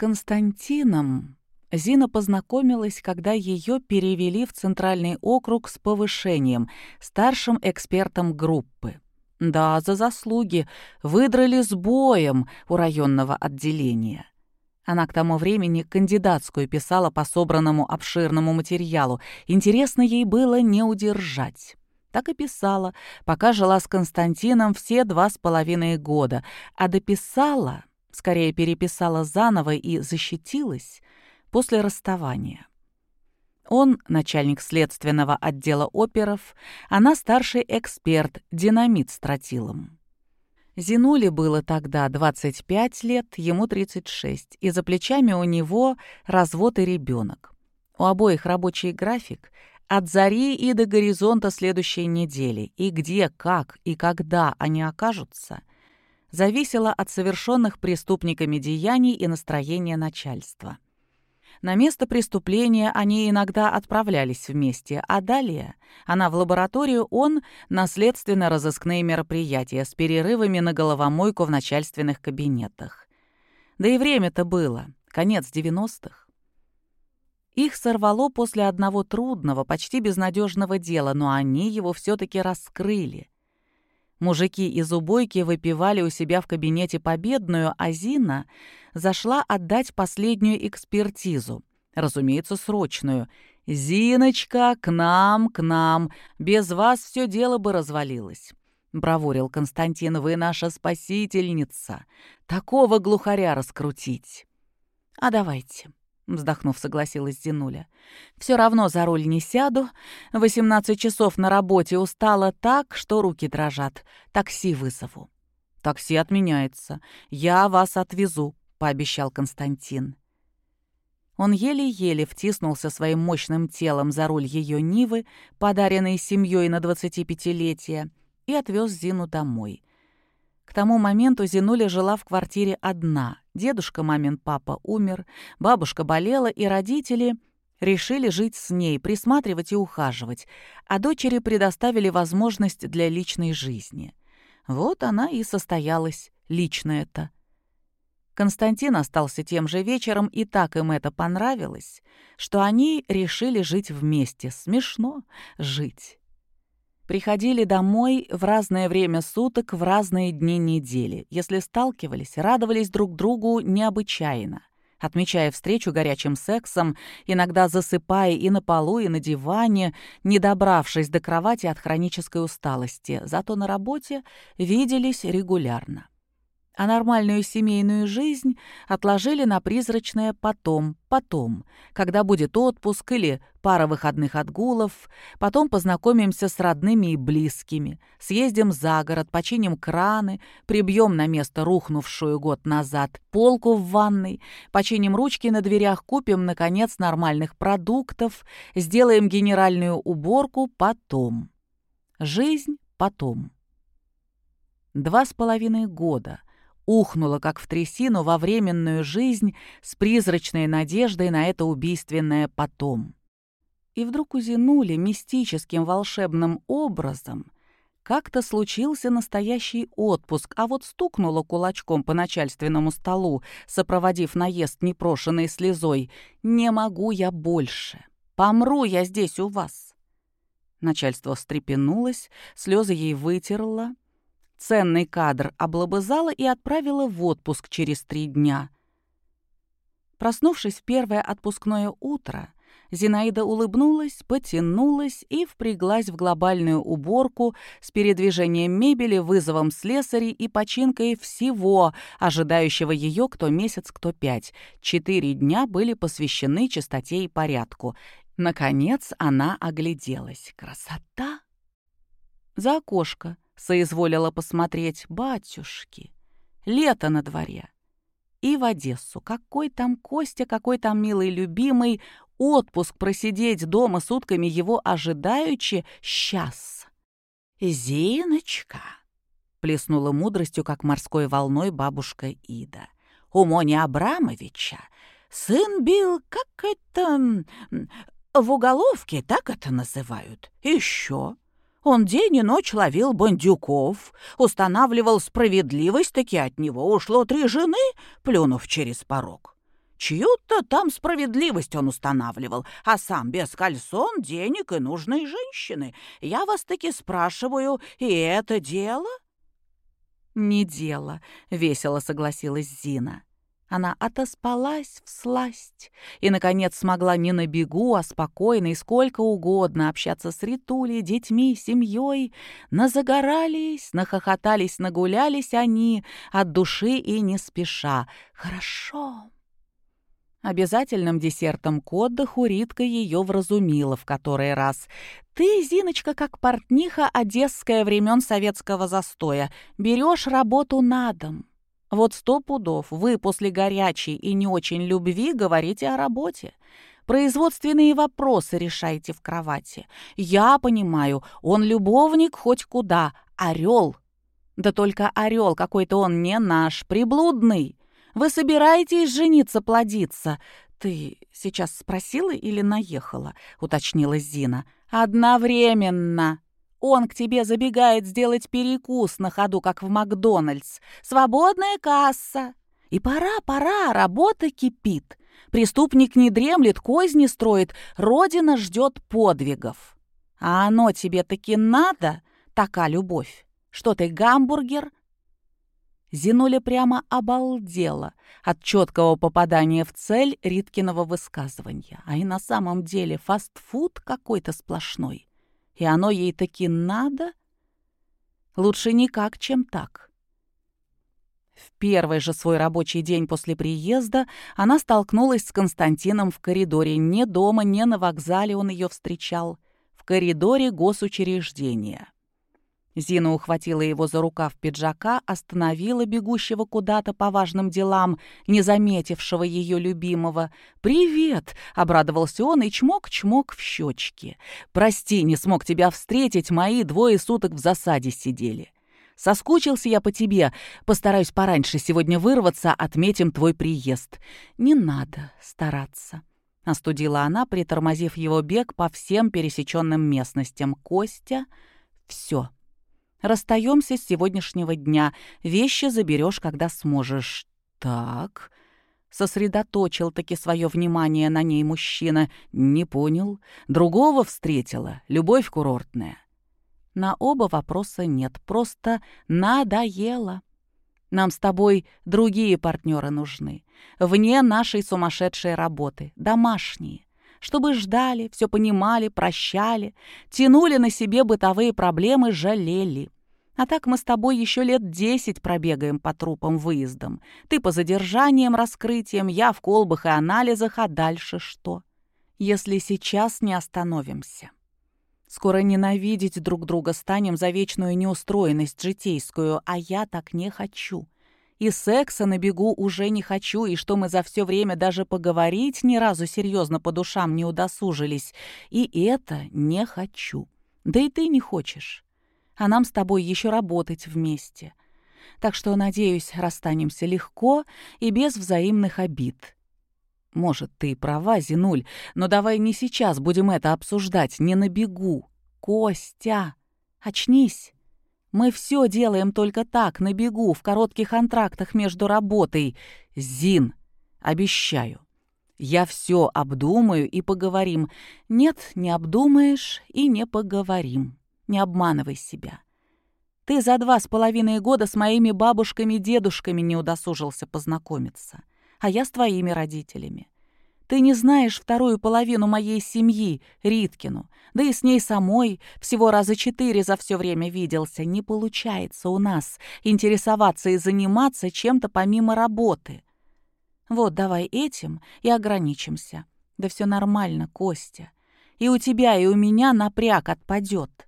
Константином Зина познакомилась, когда ее перевели в Центральный округ с повышением, старшим экспертом группы. Да, за заслуги. Выдрали с боем у районного отделения. Она к тому времени кандидатскую писала по собранному обширному материалу. Интересно ей было не удержать. Так и писала, пока жила с Константином все два с половиной года, а дописала, скорее переписала заново и защитилась после расставания. Он — начальник следственного отдела оперов, она — старший эксперт, динамит с тротилом. Зинуле было тогда 25 лет, ему 36, и за плечами у него развод и ребенок. У обоих рабочий график от зари и до горизонта следующей недели, и где, как и когда они окажутся, зависело от совершенных преступниками деяний и настроения начальства. На место преступления они иногда отправлялись вместе, а далее она в лабораторию, он — наследственно-розыскные мероприятия с перерывами на головомойку в начальственных кабинетах. Да и время-то было, конец 90-х. Их сорвало после одного трудного, почти безнадежного дела, но они его все-таки раскрыли. Мужики из убойки выпивали у себя в кабинете победную, а Зина зашла отдать последнюю экспертизу. Разумеется, срочную. «Зиночка, к нам, к нам. Без вас все дело бы развалилось». — бравурил Константин, — «вы наша спасительница. Такого глухаря раскрутить». «А давайте», вздохнув, согласилась Зинуля. Все равно за руль не сяду. Восемнадцать часов на работе устала так, что руки дрожат. Такси вызову. Такси отменяется. Я вас отвезу, пообещал Константин. Он еле-еле втиснулся своим мощным телом за руль ее Нивы, подаренной семьей на 25-летие, и отвез Зину домой. К тому моменту Зинуля жила в квартире одна. Дедушка мамин папа умер, бабушка болела, и родители решили жить с ней, присматривать и ухаживать, а дочери предоставили возможность для личной жизни. Вот она и состоялась, личная-то. Константин остался тем же вечером, и так им это понравилось, что они решили жить вместе. Смешно жить приходили домой в разное время суток, в разные дни недели. Если сталкивались, радовались друг другу необычайно. Отмечая встречу горячим сексом, иногда засыпая и на полу, и на диване, не добравшись до кровати от хронической усталости, зато на работе виделись регулярно а нормальную семейную жизнь отложили на призрачное «потом», «потом», когда будет отпуск или пара выходных отгулов, потом познакомимся с родными и близкими, съездим за город, починим краны, прибьем на место рухнувшую год назад полку в ванной, починим ручки на дверях, купим, наконец, нормальных продуктов, сделаем генеральную уборку потом. Жизнь потом. Два с половиной года — ухнула, как в трясину, во временную жизнь с призрачной надеждой на это убийственное потом. И вдруг узянули мистическим волшебным образом как-то случился настоящий отпуск, а вот стукнула кулачком по начальственному столу, сопроводив наезд непрошенной слезой. «Не могу я больше. Помру я здесь у вас». Начальство встрепенулось, слезы ей вытерла, Ценный кадр облобызала и отправила в отпуск через три дня. Проснувшись в первое отпускное утро, Зинаида улыбнулась, потянулась и впряглась в глобальную уборку с передвижением мебели, вызовом слесарей и починкой всего, ожидающего ее кто месяц, кто пять. Четыре дня были посвящены чистоте и порядку. Наконец она огляделась. Красота! За окошко соизволила посмотреть батюшки. Лето на дворе. И в Одессу. Какой там Костя, какой там милый любимый. Отпуск просидеть дома сутками его ожидаючи. Сейчас. «Зиночка!» — плеснула мудростью, как морской волной бабушка Ида. «У Мони Абрамовича сын бил, как это... В уголовке так это называют. Еще он день и ночь ловил бандюков, устанавливал справедливость, таки от него ушло три жены, плюнув через порог. Чью-то там справедливость он устанавливал, а сам без кольцон, денег и нужной женщины. Я вас таки спрашиваю, и это дело?» «Не дело», — весело согласилась Зина. Она отоспалась в сласть и, наконец, смогла не на бегу, а спокойно и сколько угодно общаться с Ритулей, детьми, семьей. Назагорались, нахохотались, нагулялись они от души и не спеша. Хорошо. Обязательным десертом к отдыху Ритка ее вразумила в который раз. «Ты, Зиночка, как портниха одесская времен советского застоя, берешь работу на дом». Вот сто пудов вы после горячей и не очень любви говорите о работе. Производственные вопросы решаете в кровати. Я понимаю, он любовник хоть куда, орел. Да только орел какой-то он не наш, приблудный. Вы собираетесь жениться, плодиться? Ты сейчас спросила или наехала? Уточнила Зина. Одновременно. Он к тебе забегает сделать перекус на ходу, как в Макдональдс. Свободная касса. И пора, пора, работа кипит. Преступник не дремлет, козни строит, Родина ждет подвигов. А оно тебе таки надо, така любовь? Что ты, гамбургер? Зинуля прямо обалдела от четкого попадания в цель Риткиного высказывания. А и на самом деле фастфуд какой-то сплошной. И оно ей таки надо? Лучше никак, чем так. В первый же свой рабочий день после приезда она столкнулась с Константином в коридоре. Ни дома, ни на вокзале он ее встречал. В коридоре госучреждения. Зина ухватила его за рукав пиджака, остановила бегущего куда-то по важным делам, не заметившего ее любимого. «Привет!» — обрадовался он и чмок-чмок в щечки. «Прости, не смог тебя встретить, мои двое суток в засаде сидели. Соскучился я по тебе, постараюсь пораньше сегодня вырваться, отметим твой приезд. Не надо стараться». Остудила она, притормозив его бег по всем пересеченным местностям. «Костя, все». Расстаемся с сегодняшнего дня. Вещи заберешь, когда сможешь. Так. Сосредоточил таки свое внимание на ней мужчина. Не понял. Другого встретила. Любовь курортная. На оба вопроса нет. Просто надоело. Нам с тобой другие партнеры нужны. Вне нашей сумасшедшей работы. Домашние чтобы ждали, все понимали, прощали, тянули на себе бытовые проблемы, жалели. А так мы с тобой еще лет десять пробегаем по трупам выездом. Ты по задержаниям, раскрытиям, я в колбах и анализах, а дальше что? Если сейчас не остановимся. Скоро ненавидеть друг друга станем за вечную неустроенность житейскую, а я так не хочу и секса на бегу уже не хочу, и что мы за все время даже поговорить ни разу серьезно по душам не удосужились. И это не хочу. Да и ты не хочешь. А нам с тобой еще работать вместе. Так что, надеюсь, расстанемся легко и без взаимных обид. Может, ты права, Зинуль, но давай не сейчас будем это обсуждать, не на бегу. Костя, очнись. Мы все делаем только так, на бегу, в коротких антрактах между работой. Зин, обещаю. Я все обдумаю и поговорим. Нет, не обдумаешь и не поговорим. Не обманывай себя. Ты за два с половиной года с моими бабушками-дедушками не удосужился познакомиться, а я с твоими родителями. Ты не знаешь вторую половину моей семьи, Риткину. Да и с ней самой всего раза четыре за все время виделся. Не получается у нас интересоваться и заниматься чем-то помимо работы. Вот давай этим и ограничимся. Да все нормально, Костя. И у тебя, и у меня напряг отпадет.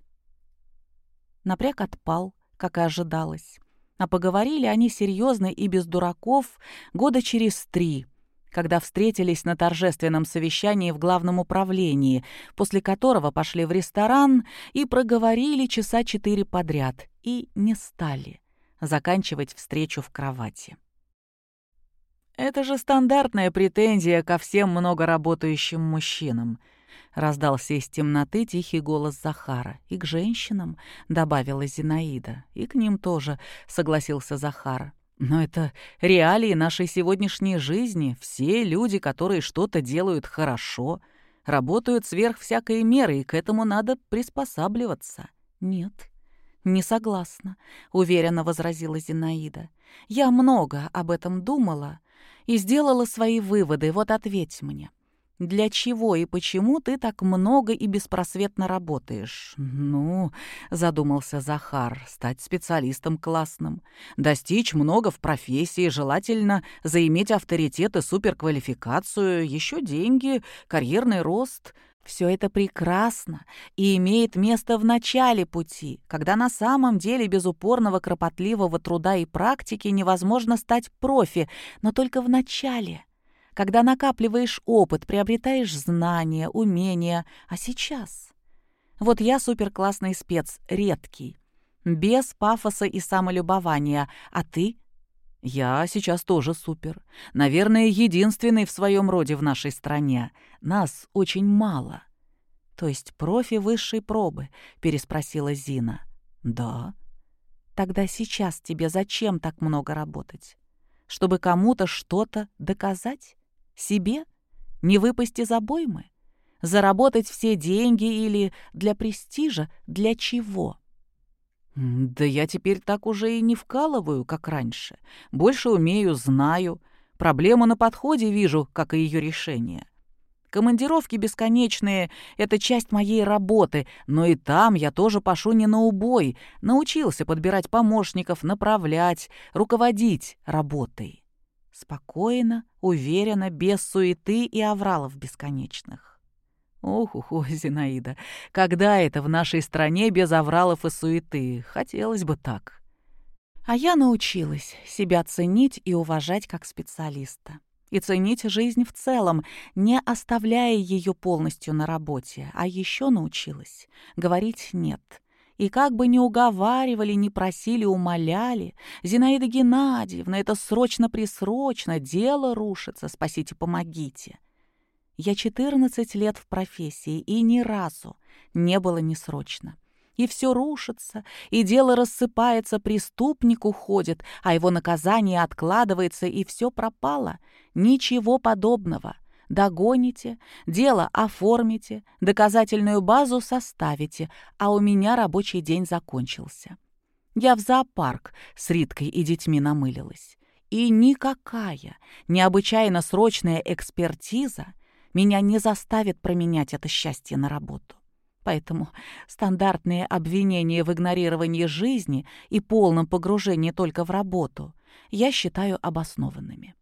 Напряг отпал, как и ожидалось. А поговорили они серьезно и без дураков года через три — когда встретились на торжественном совещании в главном управлении, после которого пошли в ресторан и проговорили часа четыре подряд, и не стали заканчивать встречу в кровати. «Это же стандартная претензия ко всем многоработающим мужчинам», — раздался из темноты тихий голос Захара. «И к женщинам», — добавила Зинаида. «И к ним тоже», — согласился Захар. Но это реалии нашей сегодняшней жизни. Все люди, которые что-то делают хорошо, работают сверх всякой меры, и к этому надо приспосабливаться. Нет, не согласна, уверенно возразила Зинаида. Я много об этом думала и сделала свои выводы. Вот ответь мне. Для чего и почему ты так много и беспросветно работаешь? Ну, задумался Захар, стать специалистом классным, достичь много в профессии, желательно заиметь авторитет и суперквалификацию, еще деньги, карьерный рост. Все это прекрасно и имеет место в начале пути, когда на самом деле без упорного кропотливого труда и практики невозможно стать профи, но только в начале – когда накапливаешь опыт, приобретаешь знания, умения. А сейчас? Вот я суперклассный спец, редкий, без пафоса и самолюбования. А ты? Я сейчас тоже супер. Наверное, единственный в своем роде в нашей стране. Нас очень мало. То есть профи высшей пробы, переспросила Зина. Да. Тогда сейчас тебе зачем так много работать? Чтобы кому-то что-то доказать? Себе? Не выпасть из обоймы? Заработать все деньги или для престижа? Для чего? Да я теперь так уже и не вкалываю, как раньше. Больше умею, знаю. Проблему на подходе вижу, как и ее решение. Командировки бесконечные — это часть моей работы, но и там я тоже пошу не на убой. Научился подбирать помощников, направлять, руководить работой. Спокойно, уверенно, без суеты и авралов бесконечных. Ох, Зинаида, когда это в нашей стране без авралов и суеты? Хотелось бы так. А я научилась себя ценить и уважать как специалиста. И ценить жизнь в целом, не оставляя ее полностью на работе. А еще научилась говорить «нет», и как бы ни уговаривали, ни просили, умоляли, «Зинаида Геннадьевна, это срочно-присрочно, дело рушится, спасите, помогите». Я 14 лет в профессии, и ни разу не было несрочно. И все рушится, и дело рассыпается, преступник уходит, а его наказание откладывается, и все пропало. Ничего подобного догоните, дело оформите, доказательную базу составите, а у меня рабочий день закончился. Я в зоопарк с Риткой и детьми намылилась. И никакая необычайно срочная экспертиза меня не заставит променять это счастье на работу. Поэтому стандартные обвинения в игнорировании жизни и полном погружении только в работу я считаю обоснованными.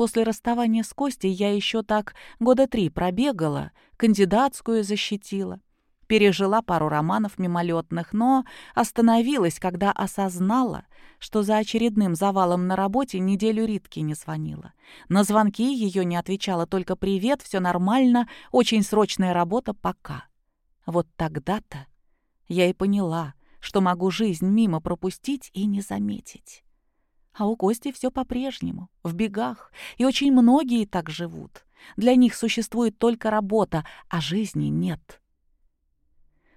После расставания с Костей я еще так года три пробегала, кандидатскую защитила. Пережила пару романов мимолетных, но остановилась, когда осознала, что за очередным завалом на работе неделю Ритки не звонила. На звонки ее не отвечала только «Привет, все нормально, очень срочная работа, пока». Вот тогда-то я и поняла, что могу жизнь мимо пропустить и не заметить. А у Кости все по-прежнему, в бегах, и очень многие так живут. Для них существует только работа, а жизни нет.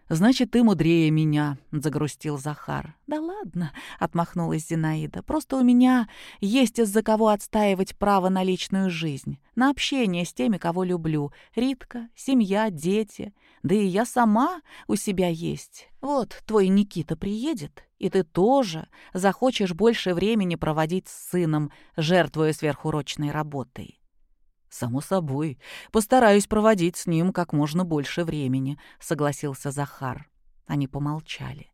«Значит, ты мудрее меня», — загрустил Захар. «Да ладно», — отмахнулась Зинаида. «Просто у меня есть из-за кого отстаивать право на личную жизнь, на общение с теми, кого люблю. Ритка, семья, дети. Да и я сама у себя есть. Вот, твой Никита приедет, и ты тоже захочешь больше времени проводить с сыном, жертвуя сверхурочной работой». «Само собой. Постараюсь проводить с ним как можно больше времени», — согласился Захар. Они помолчали.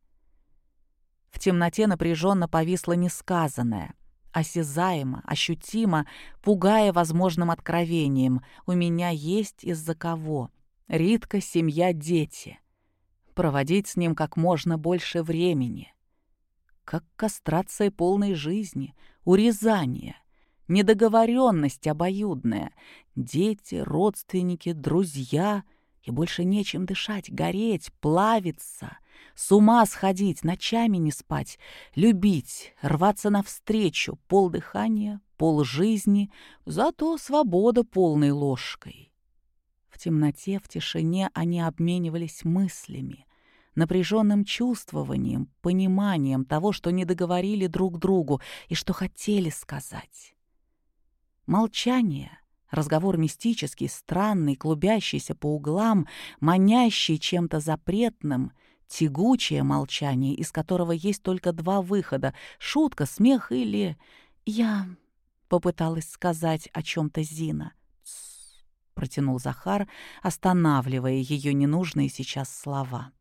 В темноте напряженно повисло несказанное, осязаемо, ощутимо, пугая возможным откровением. «У меня есть из-за кого. Ритка, семья, дети. Проводить с ним как можно больше времени. Как кастрация полной жизни, урезание — недоговоренность обоюдная. Дети, родственники, друзья. И больше нечем дышать, гореть, плавиться, с ума сходить, ночами не спать, любить, рваться навстречу, пол дыхания, пол жизни, зато свобода полной ложкой. В темноте, в тишине они обменивались мыслями, напряженным чувствованием, пониманием того, что не договорили друг другу и что хотели сказать. Молчание, разговор мистический, странный, клубящийся по углам, манящий чем-то запретным, тягучее молчание, из которого есть только два выхода — шутка, смех или... «Я...» — попыталась сказать о чем то Зина. протянул Захар, останавливая ее ненужные сейчас слова.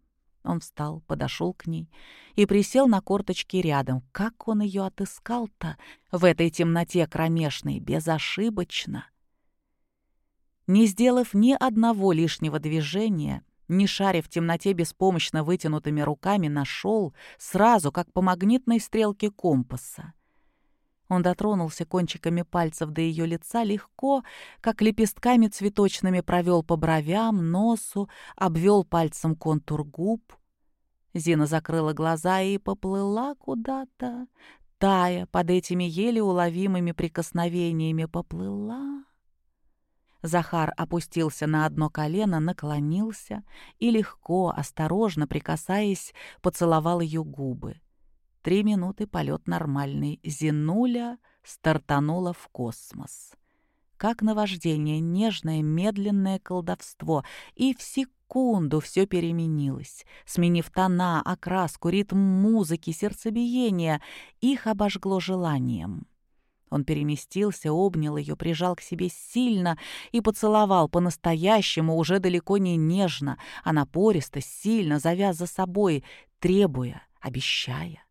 Он встал, подошел к ней и присел на корточки рядом. Как он ее отыскал-то в этой темноте кромешной, безошибочно? Не сделав ни одного лишнего движения, не шаря в темноте беспомощно вытянутыми руками, нашел сразу, как по магнитной стрелке компаса. Он дотронулся кончиками пальцев до ее лица легко, как лепестками цветочными провел по бровям, носу, обвел пальцем контур губ. Зина закрыла глаза и поплыла куда-то, тая под этими еле уловимыми прикосновениями, поплыла. Захар опустился на одно колено, наклонился и легко, осторожно прикасаясь, поцеловал ее губы. Три минуты полет нормальный. Зинуля стартанула в космос. Как наваждение, нежное, медленное колдовство. И в секунду все переменилось, сменив тона, окраску, ритм музыки, сердцебиение. Их обожгло желанием. Он переместился, обнял ее, прижал к себе сильно и поцеловал по-настоящему, уже далеко не нежно, а напористо, сильно, завяз за собой, требуя, обещая.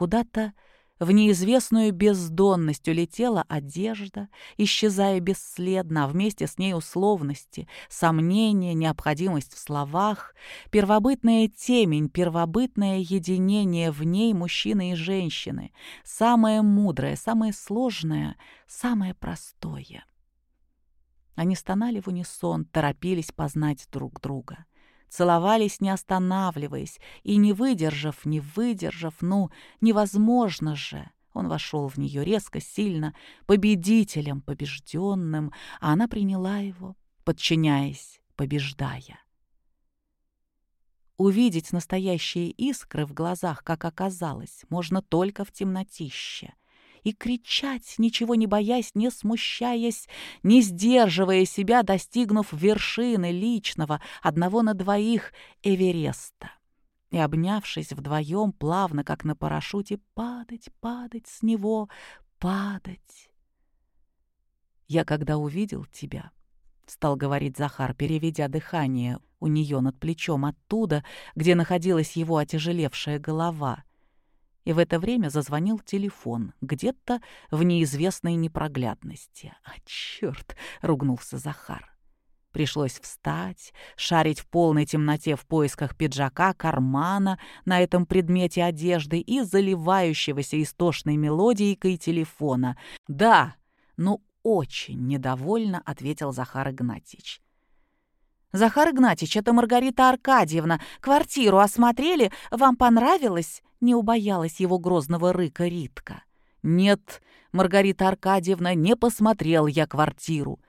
Куда-то в неизвестную бездонность улетела одежда, исчезая бесследно, а вместе с ней условности, сомнения, необходимость в словах, первобытная темень, первобытное единение в ней мужчины и женщины, самое мудрое, самое сложное, самое простое. Они стонали в унисон, торопились познать друг друга целовались, не останавливаясь, и, не выдержав, не выдержав, ну, невозможно же. Он вошел в нее резко, сильно, победителем, побежденным, а она приняла его, подчиняясь, побеждая. Увидеть настоящие искры в глазах, как оказалось, можно только в темнотище и кричать, ничего не боясь, не смущаясь, не сдерживая себя, достигнув вершины личного, одного на двоих Эвереста. И, обнявшись вдвоем, плавно, как на парашюте, падать, падать с него, падать. «Я когда увидел тебя», — стал говорить Захар, переведя дыхание у нее над плечом оттуда, где находилась его отяжелевшая голова — и в это время зазвонил телефон, где-то в неизвестной непроглядности. «А, черт!» — ругнулся Захар. Пришлось встать, шарить в полной темноте в поисках пиджака, кармана на этом предмете одежды и заливающегося истошной мелодийкой телефона. «Да, ну очень недовольно», — ответил Захар Игнатьевич. «Захар Игнатьевич, это Маргарита Аркадьевна. Квартиру осмотрели? Вам понравилось?» Не убоялась его грозного рыка Ритка. «Нет, Маргарита Аркадьевна, не посмотрел я квартиру».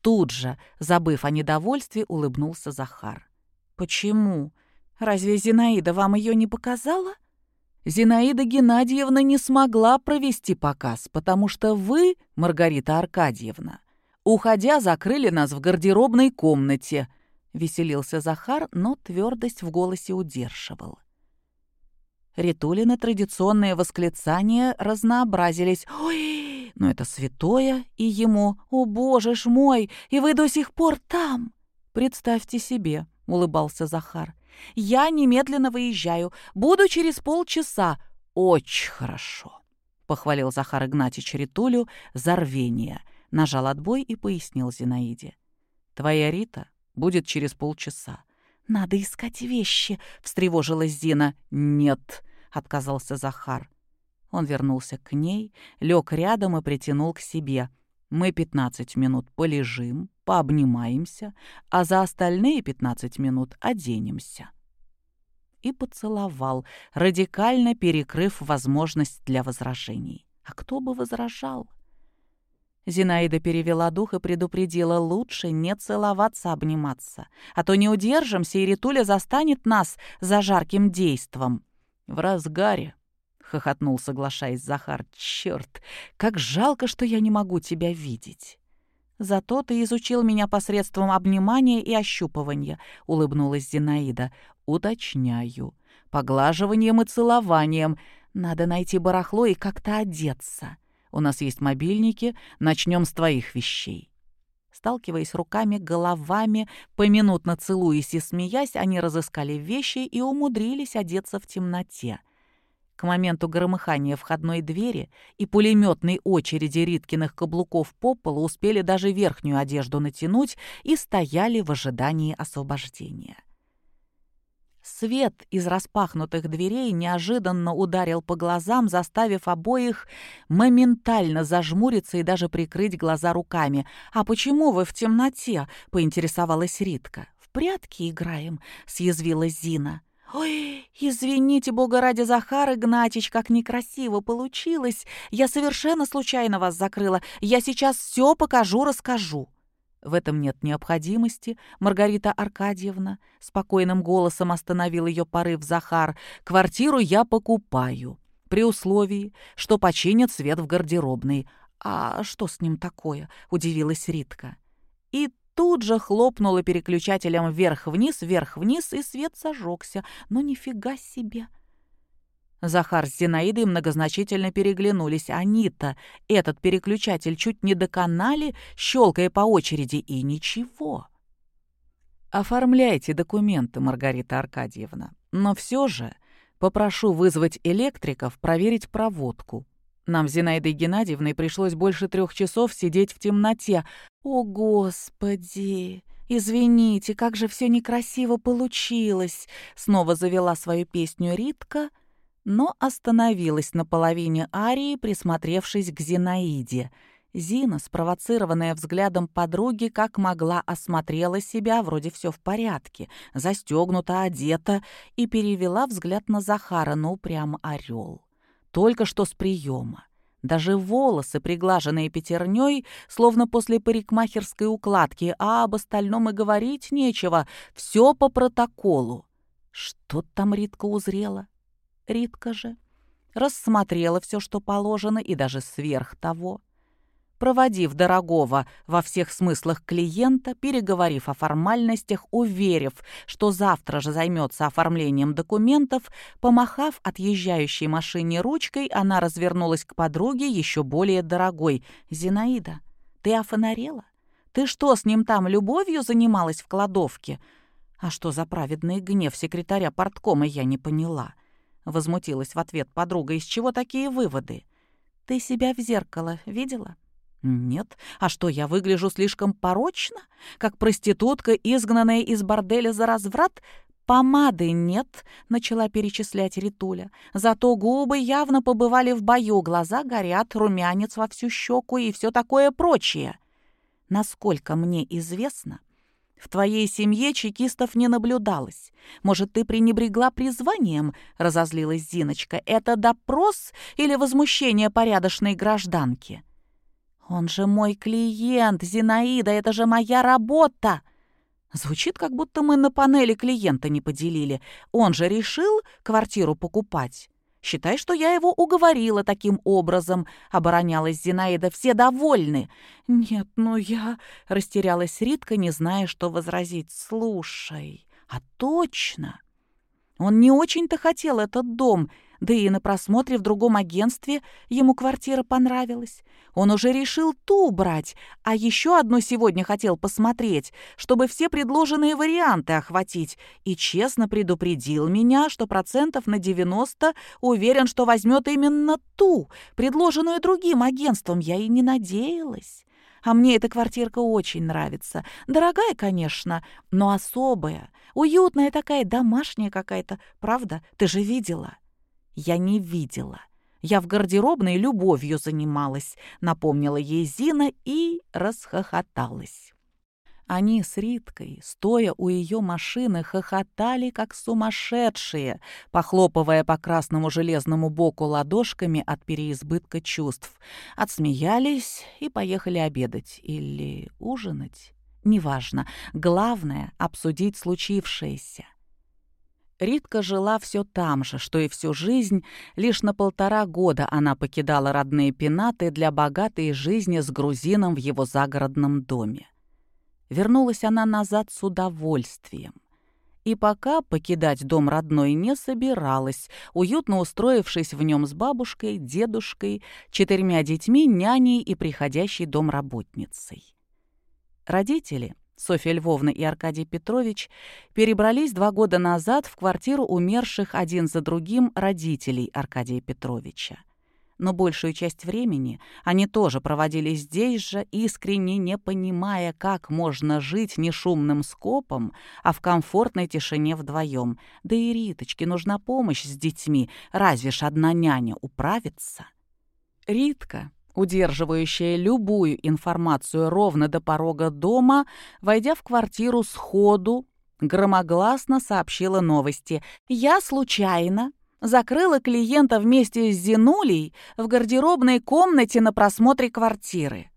Тут же, забыв о недовольстве, улыбнулся Захар. «Почему? Разве Зинаида вам ее не показала?» Зинаида Геннадьевна не смогла провести показ, потому что вы, Маргарита Аркадьевна, уходя, закрыли нас в гардеробной комнате. Веселился Захар, но твердость в голосе удерживал. Ритулины традиционные восклицания разнообразились. «Ой, ну это святое!» И ему «О, боже ж мой! И вы до сих пор там!» «Представьте себе», — улыбался Захар. «Я немедленно выезжаю. Буду через полчаса». «Очень хорошо», — похвалил Захар Игнатьич Ритулю за рвение. Нажал отбой и пояснил Зинаиде. «Твоя Рита будет через полчаса. «Надо искать вещи», — встревожилась Зина. «Нет», — отказался Захар. Он вернулся к ней, лег рядом и притянул к себе. «Мы пятнадцать минут полежим, пообнимаемся, а за остальные пятнадцать минут оденемся». И поцеловал, радикально перекрыв возможность для возражений. А кто бы возражал? Зинаида перевела дух и предупредила, лучше не целоваться, обниматься. А то не удержимся, и Ритуля застанет нас за жарким действом. «В разгаре», — хохотнул, соглашаясь Захар. «Черт, как жалко, что я не могу тебя видеть». «Зато ты изучил меня посредством обнимания и ощупывания», — улыбнулась Зинаида. «Уточняю. Поглаживанием и целованием. Надо найти барахло и как-то одеться. У нас есть мобильники, начнем с твоих вещей». Сталкиваясь руками, головами, поминутно целуясь и смеясь, они разыскали вещи и умудрились одеться в темноте. К моменту громыхания входной двери и пулеметной очереди Риткиных каблуков по полу успели даже верхнюю одежду натянуть и стояли в ожидании освобождения. Свет из распахнутых дверей неожиданно ударил по глазам, заставив обоих моментально зажмуриться и даже прикрыть глаза руками. «А почему вы в темноте?» — поинтересовалась Ритка. «В прятки играем», — съязвила Зина. «Ой, извините, бога ради, Захар Игнатьич, как некрасиво получилось. Я совершенно случайно вас закрыла. Я сейчас все покажу, расскажу». В этом нет необходимости, Маргарита Аркадьевна. Спокойным голосом остановил ее порыв Захар. Квартиру я покупаю. При условии, что починят свет в гардеробной. А что с ним такое? Удивилась Ритка. И тут же хлопнула переключателем вверх-вниз, вверх-вниз, и свет зажегся. Но ну, нифига себе! Захар с Зинаидой многозначительно переглянулись. Они-то этот переключатель чуть не доконали, щелкая по очереди, и ничего. «Оформляйте документы, Маргарита Аркадьевна. Но все же попрошу вызвать электриков проверить проводку. Нам с Зинаидой Геннадьевной пришлось больше трех часов сидеть в темноте. О, Господи!» «Извините, как же все некрасиво получилось!» Снова завела свою песню Ритка — но остановилась на половине арии, присмотревшись к Зинаиде. Зина, спровоцированная взглядом подруги, как могла осмотрела себя, вроде все в порядке, застегнута, одета, и перевела взгляд на Захара, ну прям орел. Только что с приема. Даже волосы, приглаженные пятерней, словно после парикмахерской укладки, а об остальном и говорить нечего, все по протоколу. Что там Ритка узрела? Ритка же рассмотрела все, что положено, и даже сверх того. Проводив дорогого во всех смыслах клиента, переговорив о формальностях, уверив, что завтра же займется оформлением документов, помахав отъезжающей машине ручкой, она развернулась к подруге еще более дорогой. «Зинаида, ты офонарела? Ты что, с ним там любовью занималась в кладовке?» А что за праведный гнев секретаря порткома, я не поняла. Возмутилась в ответ подруга. «Из чего такие выводы?» «Ты себя в зеркало видела?» «Нет. А что, я выгляжу слишком порочно? Как проститутка, изгнанная из борделя за разврат?» «Помады нет», — начала перечислять Ритуля. «Зато губы явно побывали в бою, глаза горят, румянец во всю щеку и все такое прочее. Насколько мне известно, в твоей семье чекистов не наблюдалось. Может, ты пренебрегла призванием?» — разозлилась Зиночка. «Это допрос или возмущение порядочной гражданки?» «Он же мой клиент, Зинаида, это же моя работа!» Звучит, как будто мы на панели клиента не поделили. Он же решил квартиру покупать. Считай, что я его уговорила таким образом», — оборонялась Зинаида. «Все довольны». «Нет, ну я...» — растерялась Ритка, не зная, что возразить. «Слушай, а точно...» Он не очень-то хотел этот дом, да и на просмотре в другом агентстве ему квартира понравилась. Он уже решил ту брать, а еще одну сегодня хотел посмотреть, чтобы все предложенные варианты охватить, и честно предупредил меня, что процентов на 90 уверен, что возьмет именно ту, предложенную другим агентством. Я и не надеялась. А мне эта квартирка очень нравится. Дорогая, конечно, но особая. Уютная такая, домашняя какая-то. Правда? Ты же видела?» Я не видела. Я в гардеробной любовью занималась, напомнила ей Зина и расхохоталась. Они с Риткой, стоя у ее машины, хохотали, как сумасшедшие, похлопывая по красному железному боку ладошками от переизбытка чувств. Отсмеялись и поехали обедать или ужинать. Неважно. Главное — обсудить случившееся. Ритка жила все там же, что и всю жизнь. Лишь на полтора года она покидала родные пенаты для богатой жизни с грузином в его загородном доме. Вернулась она назад с удовольствием. И пока покидать дом родной не собиралась, уютно устроившись в нем с бабушкой, дедушкой, четырьмя детьми, няней и приходящей домработницей. Родители, Софья Львовна и Аркадий Петрович, перебрались два года назад в квартиру умерших один за другим родителей Аркадия Петровича но большую часть времени они тоже проводили здесь же, искренне не понимая, как можно жить не шумным скопом, а в комфортной тишине вдвоем. Да и Риточке нужна помощь с детьми, разве ж одна няня управится? Ритка, удерживающая любую информацию ровно до порога дома, войдя в квартиру сходу, громогласно сообщила новости. «Я случайно закрыла клиента вместе с Зинулей в гардеробной комнате на просмотре квартиры.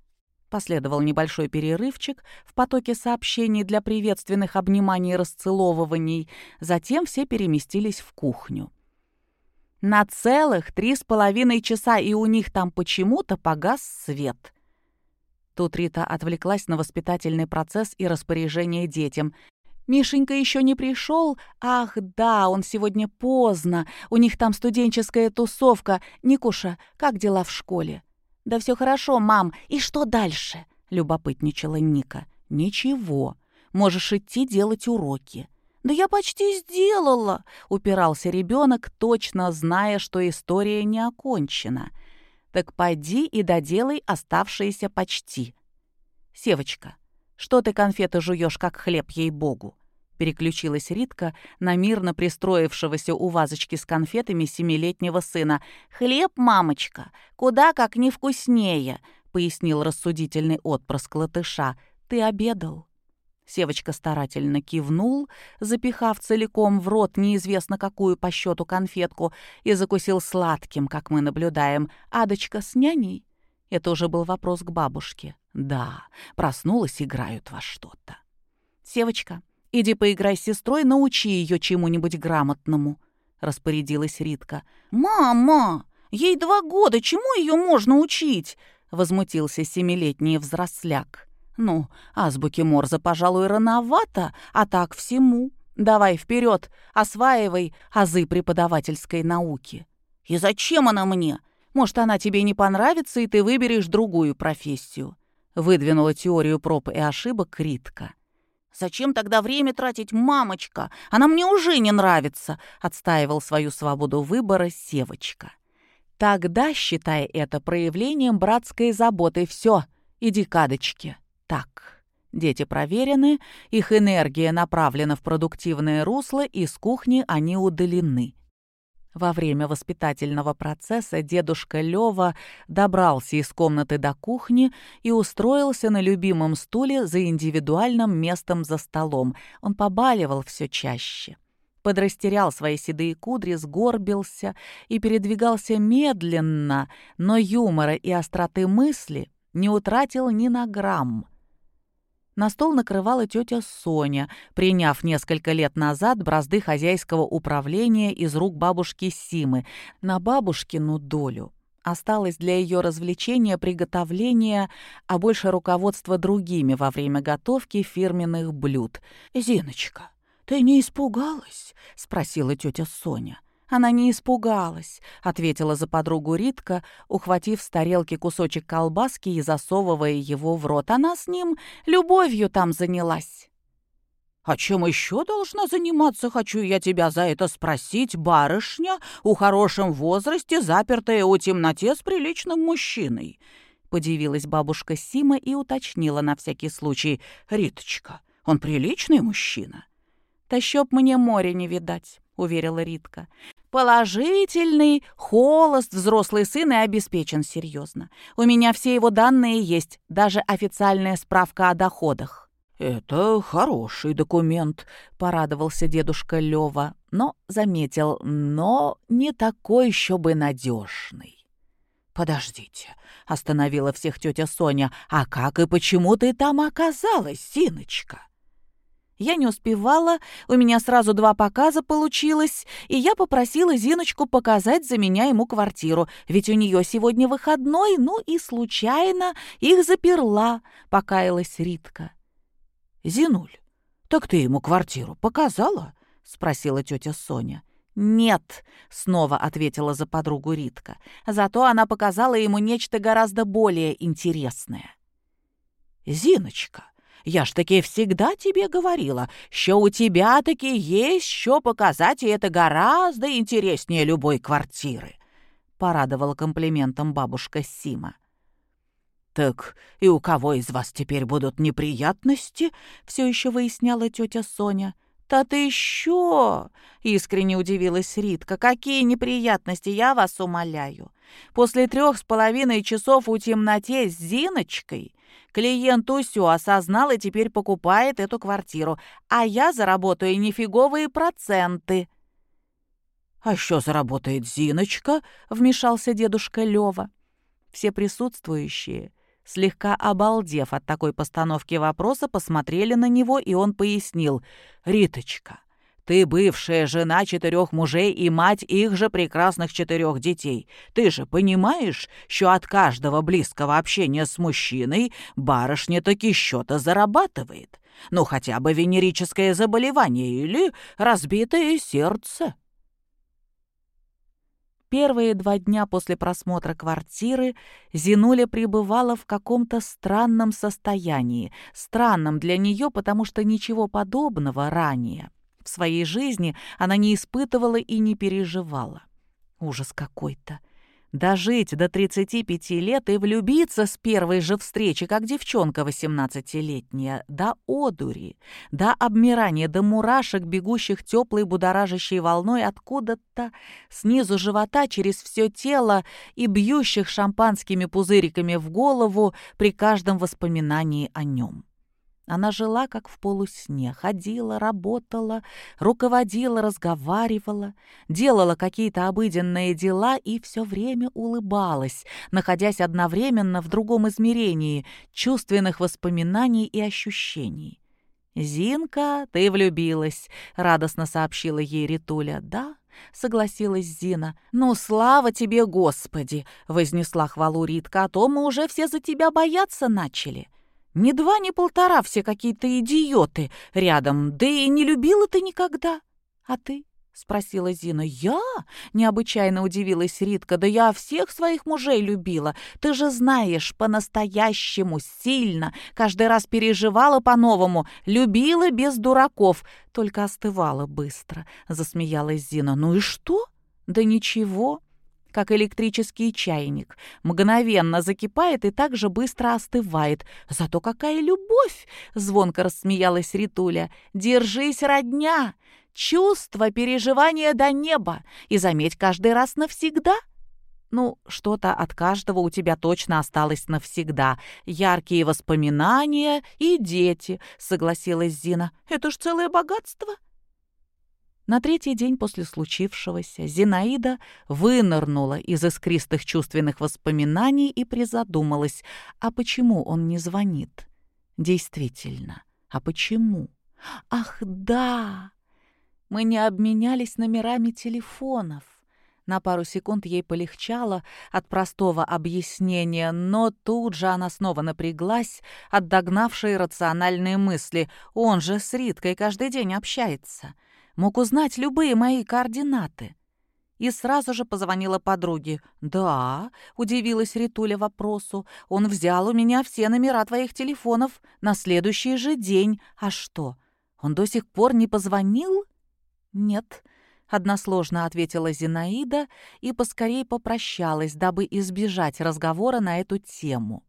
Последовал небольшой перерывчик в потоке сообщений для приветственных обниманий и расцеловываний. Затем все переместились в кухню. На целых три с половиной часа, и у них там почему-то погас свет. Тут Рита отвлеклась на воспитательный процесс и распоряжение детям. Мишенька еще не пришел? Ах, да, он сегодня поздно. У них там студенческая тусовка. Никуша, как дела в школе? Да все хорошо, мам. И что дальше? Любопытничала Ника. Ничего. Можешь идти делать уроки. «Да я почти сделала», — упирался ребенок, точно зная, что история не окончена. «Так пойди и доделай оставшиеся почти». «Севочка, что ты конфеты жуешь, как хлеб, ей-богу?» Переключилась Ритка на мирно пристроившегося у вазочки с конфетами семилетнего сына. «Хлеб, мамочка, куда как не вкуснее», — пояснил рассудительный отпрыск латыша. «Ты обедал?» Севочка старательно кивнул, запихав целиком в рот неизвестно какую по счету конфетку, и закусил сладким, как мы наблюдаем. «Адочка с няней?» Это уже был вопрос к бабушке. «Да, проснулась, играют во что-то». «Севочка, Иди поиграй с сестрой, научи ее чему-нибудь грамотному», — распорядилась Ритка. «Мама, ей два года, чему ее можно учить?» — возмутился семилетний взросляк. «Ну, азбуки Морзе, пожалуй, рановато, а так всему. Давай вперед, осваивай азы преподавательской науки». «И зачем она мне? Может, она тебе не понравится, и ты выберешь другую профессию?» Выдвинула теорию проб и ошибок Ритка. «Зачем тогда время тратить, мамочка? Она мне уже не нравится», — отстаивал свою свободу выбора Севочка. «Тогда считай это проявлением братской заботы. Все, иди кадочки. Так, дети проверены, их энергия направлена в продуктивное русло, из кухни они удалены. Во время воспитательного процесса дедушка Лёва добрался из комнаты до кухни и устроился на любимом стуле за индивидуальным местом за столом. Он побаливал все чаще. Подрастерял свои седые кудри, сгорбился и передвигался медленно, но юмора и остроты мысли не утратил ни на грамм. На стол накрывала тетя Соня, приняв несколько лет назад бразды хозяйского управления из рук бабушки Симы на бабушкину долю. Осталось для ее развлечения приготовление, а больше руководство другими во время готовки фирменных блюд. «Зиночка, ты не испугалась?» — спросила тетя Соня. Она не испугалась, ответила за подругу Ритка, ухватив с тарелки кусочек колбаски и засовывая его в рот. Она с ним любовью там занялась. «А чем еще должна заниматься, хочу я тебя за это спросить, барышня, у хорошем возрасте, запертая у темноте с приличным мужчиной?» Подивилась бабушка Сима и уточнила на всякий случай. «Риточка, он приличный мужчина?» «Да чтоб мне море не видать», — уверила Ритка. Положительный, холост, взрослый сын и обеспечен серьезно. У меня все его данные есть, даже официальная справка о доходах. «Это хороший документ», — порадовался дедушка Лёва, но заметил, но не такой еще бы надежный. «Подождите», — остановила всех тетя Соня, «а как и почему ты там оказалась, Синочка?» Я не успевала, у меня сразу два показа получилось, и я попросила Зиночку показать за меня ему квартиру, ведь у нее сегодня выходной, ну и случайно их заперла, покаялась Ритка. «Зинуль, так ты ему квартиру показала?» — спросила тетя Соня. «Нет», — снова ответила за подругу Ритка. «Зато она показала ему нечто гораздо более интересное». «Зиночка, я ж таки всегда тебе говорила, что у тебя таки есть что показать, и это гораздо интереснее любой квартиры», — порадовала комплиментом бабушка Сима. «Так и у кого из вас теперь будут неприятности?» — все еще выясняла тетя Соня. «Да ты еще!» — искренне удивилась Ритка. «Какие неприятности, я вас умоляю! После трех с половиной часов у темноте с Зиночкой клиент Усю осознал и теперь покупает эту квартиру, а я заработаю нифиговые проценты». «А что заработает Зиночка?» — вмешался дедушка Лёва. Все присутствующие слегка обалдев от такой постановки вопроса, посмотрели на него, и он пояснил. «Риточка, ты бывшая жена четырех мужей и мать их же прекрасных четырех детей. Ты же понимаешь, что от каждого близкого общения с мужчиной барышня таки счета зарабатывает? Ну, хотя бы венерическое заболевание или разбитое сердце». Первые два дня после просмотра квартиры Зинуля пребывала в каком-то странном состоянии. Странном для нее, потому что ничего подобного ранее своей жизни она не испытывала и не переживала. Ужас какой-то. Дожить до 35 лет и влюбиться с первой же встречи, как девчонка 18-летняя, до одури, до обмирания, до мурашек, бегущих теплой будоражащей волной откуда-то снизу живота через все тело и бьющих шампанскими пузыриками в голову при каждом воспоминании о нем. Она жила как в полусне, ходила, работала, руководила, разговаривала, делала какие-то обыденные дела и все время улыбалась, находясь одновременно в другом измерении чувственных воспоминаний и ощущений. «Зинка, ты влюбилась», — радостно сообщила ей Ритуля. «Да», — согласилась Зина. «Ну, слава тебе, Господи!» — вознесла хвалу Ритка, «а то мы уже все за тебя бояться начали». Ни два, ни полтора все какие-то идиоты рядом, да и не любила ты никогда. А ты? — спросила Зина. «Я?» — необычайно удивилась Ритка. «Да я всех своих мужей любила. Ты же знаешь, по-настоящему, сильно. Каждый раз переживала по-новому. Любила без дураков. Только остывала быстро», — засмеялась Зина. «Ну и что?» «Да ничего как электрический чайник. Мгновенно закипает и так же быстро остывает. Зато какая любовь!» — звонко рассмеялась Ритуля. «Держись, родня! Чувство, переживания до неба! И заметь, каждый раз навсегда!» «Ну, что-то от каждого у тебя точно осталось навсегда. Яркие воспоминания и дети», — согласилась Зина. «Это ж целое богатство!» На третий день после случившегося Зинаида вынырнула из искристых чувственных воспоминаний и призадумалась, а почему он не звонит? Действительно, а почему? Ах, да! Мы не обменялись номерами телефонов. На пару секунд ей полегчало от простого объяснения, но тут же она снова напряглась от догнавшей рациональные мысли. Он же с Риткой каждый день общается мог узнать любые мои координаты. И сразу же позвонила подруге. «Да», — удивилась Ритуля вопросу, «он взял у меня все номера твоих телефонов на следующий же день. А что, он до сих пор не позвонил?» «Нет», — односложно ответила Зинаида и поскорей попрощалась, дабы избежать разговора на эту тему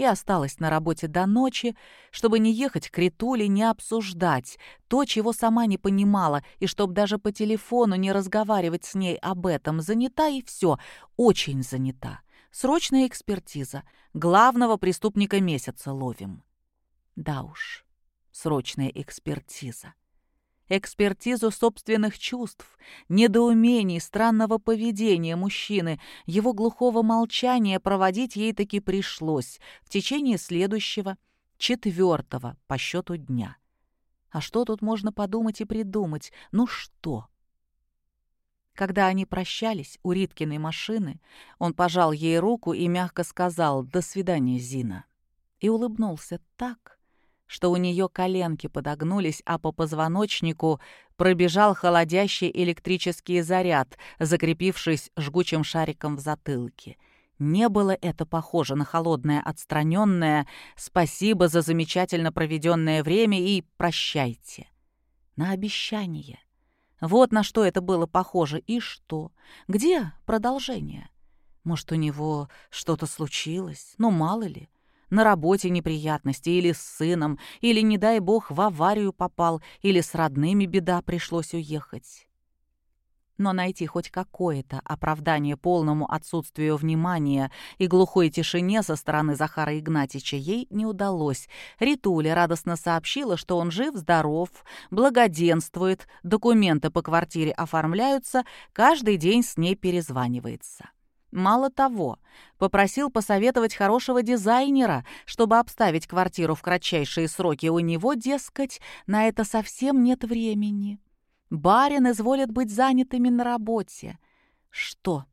и осталась на работе до ночи, чтобы не ехать к Ритуле, не обсуждать то, чего сама не понимала, и чтобы даже по телефону не разговаривать с ней об этом. Занята и все, очень занята. Срочная экспертиза. Главного преступника месяца ловим. Да уж, Срочная экспертиза. Экспертизу собственных чувств, недоумений, странного поведения мужчины, его глухого молчания проводить ей таки пришлось в течение следующего, четвертого по счету дня. А что тут можно подумать и придумать? Ну что? Когда они прощались у Риткиной машины, он пожал ей руку и мягко сказал «До свидания, Зина». И улыбнулся так, что у нее коленки подогнулись, а по позвоночнику пробежал холодящий электрический заряд, закрепившись жгучим шариком в затылке. Не было это похоже на холодное отстраненное «спасибо за замечательно проведенное время и прощайте». На обещание — вот на что это было похоже. И что? Где продолжение? Может, у него что-то случилось? Ну, мало ли. На работе неприятности, или с сыном, или, не дай бог, в аварию попал, или с родными беда пришлось уехать но найти хоть какое-то оправдание полному отсутствию внимания и глухой тишине со стороны Захара Игнатьича ей не удалось. Ритуля радостно сообщила, что он жив-здоров, благоденствует, документы по квартире оформляются, каждый день с ней перезванивается. Мало того, попросил посоветовать хорошего дизайнера, чтобы обставить квартиру в кратчайшие сроки. У него, дескать, на это совсем нет времени. Барин изволит быть занятыми на работе. Что?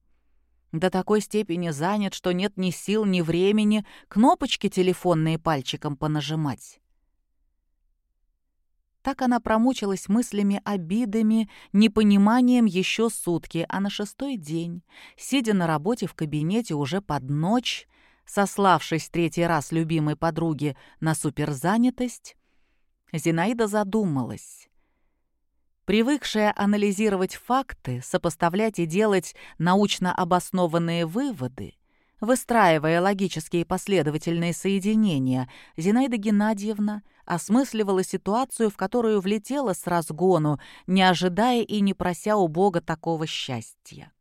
До такой степени занят, что нет ни сил, ни времени кнопочки телефонные пальчиком понажимать. Так она промучилась мыслями, обидами, непониманием еще сутки, а на шестой день, сидя на работе в кабинете уже под ночь, сославшись третий раз любимой подруге на суперзанятость, Зинаида задумалась. Привыкшая анализировать факты, сопоставлять и делать научно обоснованные выводы, выстраивая логические последовательные соединения, Зинаида Геннадьевна осмысливала ситуацию, в которую влетела с разгону, не ожидая и не прося у Бога такого счастья.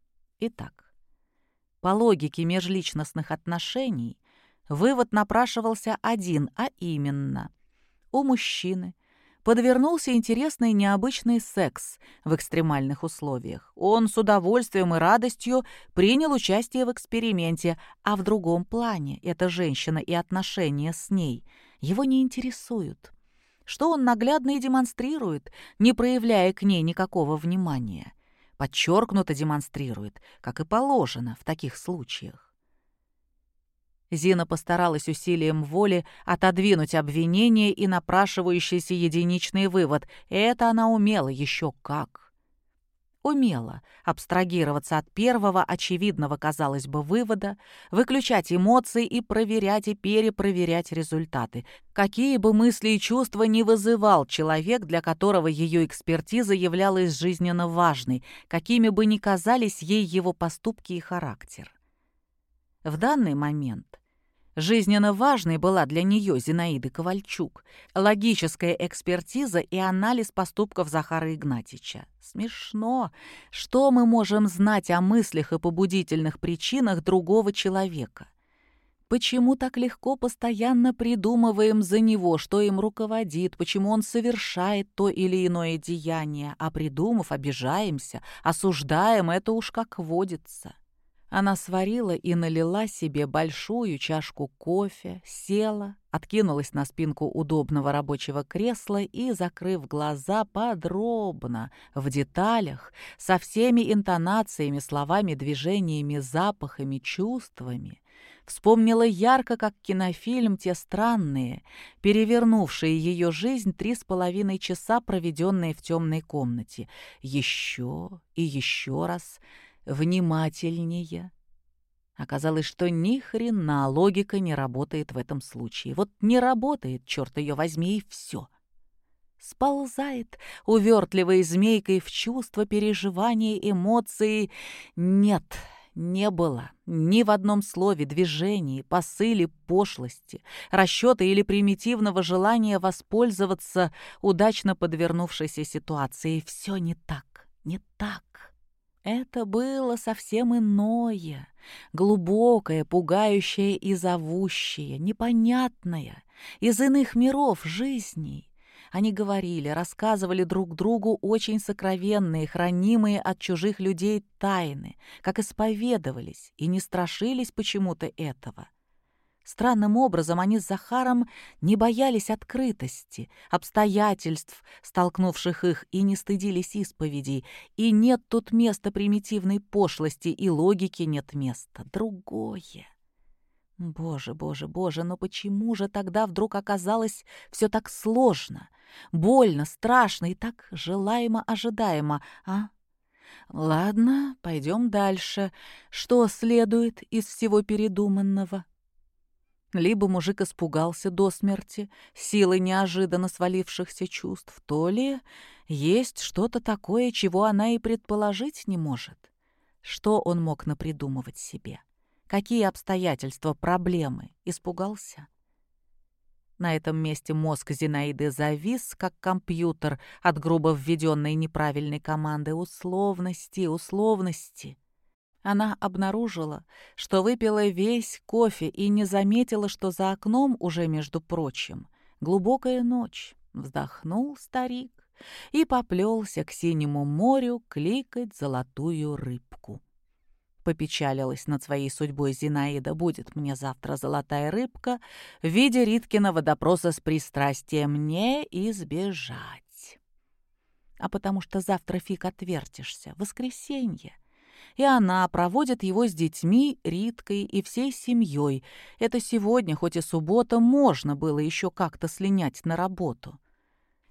Итак, по логике межличностных отношений вывод напрашивался один, а именно – у мужчины – подвернулся интересный необычный секс в экстремальных условиях. Он с удовольствием и радостью принял участие в эксперименте, а в другом плане эта женщина и отношения с ней его не интересуют. Что он наглядно и демонстрирует, не проявляя к ней никакого внимания. Подчеркнуто демонстрирует, как и положено в таких случаях. Зина постаралась усилием воли отодвинуть обвинение и напрашивающийся единичный вывод. Это она умела еще как. Умела абстрагироваться от первого, очевидного, казалось бы, вывода, выключать эмоции и проверять и перепроверять результаты. Какие бы мысли и чувства не вызывал человек, для которого ее экспертиза являлась жизненно важной, какими бы ни казались ей его поступки и характер. В данный момент жизненно важной была для нее Зинаиды Ковальчук, логическая экспертиза и анализ поступков Захара Игнатьича. Смешно. Что мы можем знать о мыслях и побудительных причинах другого человека? Почему так легко постоянно придумываем за него, что им руководит, почему он совершает то или иное деяние, а придумав, обижаемся, осуждаем, это уж как водится. Она сварила и налила себе большую чашку кофе, села, откинулась на спинку удобного рабочего кресла и, закрыв глаза подробно, в деталях, со всеми интонациями, словами, движениями, запахами, чувствами, вспомнила ярко, как кинофильм, те странные, перевернувшие ее жизнь три с половиной часа, проведенные в темной комнате. Еще и еще раз — внимательнее. Оказалось, что ни хрена логика не работает в этом случае. Вот не работает, черт ее возьми, и все. Сползает увертливой змейкой в чувства, переживания, эмоции. Нет, не было ни в одном слове, движении, посыле пошлости, расчета или примитивного желания воспользоваться удачно подвернувшейся ситуацией. Все не так, не так. Это было совсем иное, глубокое, пугающее и зовущее, непонятное, из иных миров жизней. Они говорили, рассказывали друг другу очень сокровенные, хранимые от чужих людей тайны, как исповедовались и не страшились почему-то этого. Странным образом они с Захаром не боялись открытости, обстоятельств, столкнувших их, и не стыдились исповедей. И нет тут места примитивной пошлости, и логики нет места. Другое. Боже, боже, боже, но почему же тогда вдруг оказалось все так сложно, больно, страшно и так желаемо ожидаемо, а? Ладно, пойдем дальше. Что следует из всего передуманного? Либо мужик испугался до смерти, силой неожиданно свалившихся чувств, то ли есть что-то такое, чего она и предположить не может. Что он мог напридумывать себе? Какие обстоятельства, проблемы? Испугался? На этом месте мозг Зинаиды завис, как компьютер от грубо введенной неправильной команды. Условности, условности. Она обнаружила, что выпила весь кофе и не заметила, что за окном уже, между прочим, глубокая ночь. Вздохнул старик и поплелся к синему морю кликать золотую рыбку. Попечалилась над своей судьбой Зинаида. Будет мне завтра золотая рыбка в виде Риткиного допроса с пристрастием не избежать. А потому что завтра фиг отвертишься. Воскресенье и она проводит его с детьми, Риткой и всей семьей. Это сегодня, хоть и суббота, можно было еще как-то слинять на работу.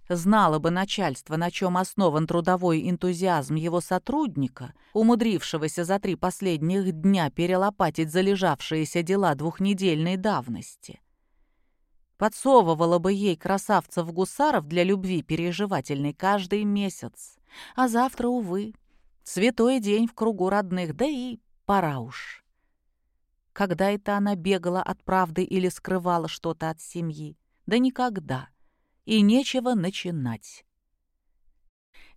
Знало бы начальство, на чем основан трудовой энтузиазм его сотрудника, умудрившегося за три последних дня перелопатить залежавшиеся дела двухнедельной давности. Подсовывала бы ей красавцев-гусаров для любви переживательной каждый месяц. А завтра, увы, Святой день в кругу родных, да и пора уж. Когда это она бегала от правды или скрывала что-то от семьи? Да никогда. И нечего начинать.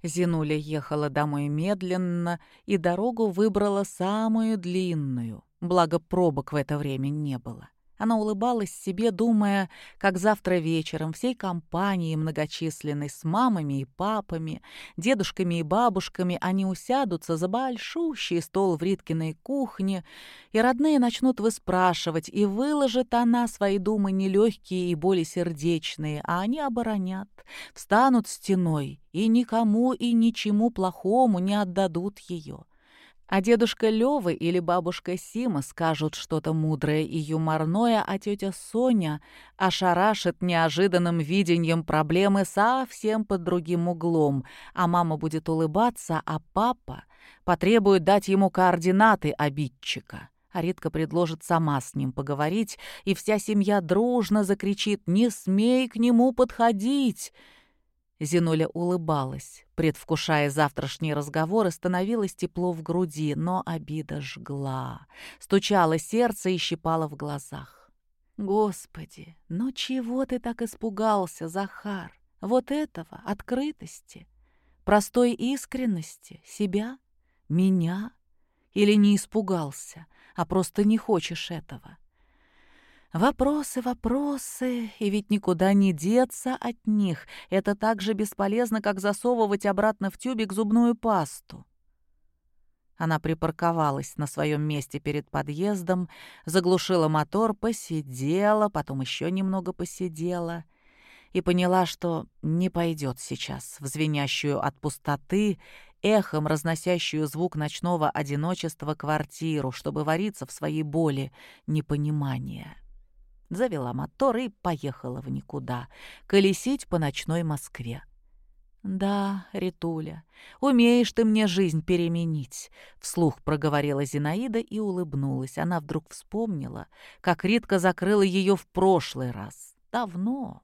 Зинуля ехала домой медленно и дорогу выбрала самую длинную, благо пробок в это время не было. Она улыбалась себе, думая, как завтра вечером всей компанией многочисленной с мамами и папами, дедушками и бабушками они усядутся за большущий стол в Риткиной кухне, и родные начнут выспрашивать, и выложит она свои думы нелегкие и боли сердечные, а они оборонят, встанут стеной и никому и ничему плохому не отдадут ее. А дедушка Лёва или бабушка Сима скажут что-то мудрое и юморное, а тетя Соня ошарашит неожиданным видением проблемы совсем под другим углом, а мама будет улыбаться, а папа потребует дать ему координаты обидчика. А Ритка предложит сама с ним поговорить, и вся семья дружно закричит «Не смей к нему подходить!» Зинуля улыбалась, предвкушая завтрашний разговор, и становилось тепло в груди, но обида жгла, стучало сердце и щипало в глазах. «Господи, ну чего ты так испугался, Захар? Вот этого, открытости, простой искренности, себя, меня? Или не испугался, а просто не хочешь этого?» Вопросы, вопросы, и ведь никуда не деться от них. Это так же бесполезно, как засовывать обратно в тюбик зубную пасту. Она припарковалась на своем месте перед подъездом, заглушила мотор, посидела, потом еще немного посидела и поняла, что не пойдет сейчас в звенящую от пустоты, эхом разносящую звук ночного одиночества квартиру, чтобы вариться в своей боли непонимания завела мотор и поехала в никуда, колесить по ночной Москве. «Да, Ритуля, умеешь ты мне жизнь переменить», — вслух проговорила Зинаида и улыбнулась. Она вдруг вспомнила, как Ритка закрыла ее в прошлый раз. Давно,